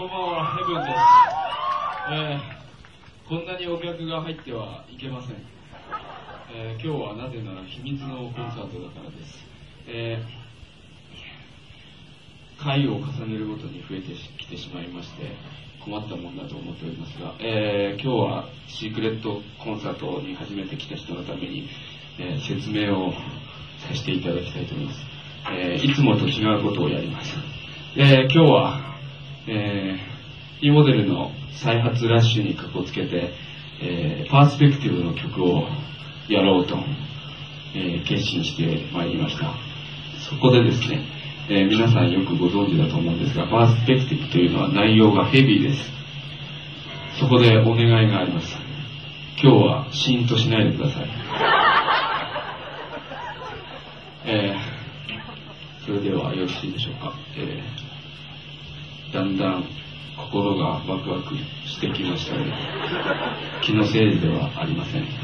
こんばんは、ヘブンです。えー、こんなにお客が入ってはいけません。えー、今日はなぜなら秘密のコンサートだからです。えー、回を重ねるごとに増えてきてしまいまして、困ったもんだと思っておりますが、えー、今日はシークレットコンサートに初めて来た人のために、えー説明をさせていただきたいと思います。えーいつもと違うことをやります。えー今日は、えー、E モデルの再発ラッシュにかこつけて、えーパースペクティブの曲をやろうと、えー決心してまいりました。そこでですね、えー皆さんよくご存知だと思うんですが、パースペクティブというのは内容がヘビーです。そこでお願いがあります。今日はシーンとしないでください。えーそれではよろしいでしょうか。えーだんだん心がワクワクしてきましたが、気のせいではありません。